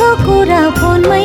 कुरा फोनमै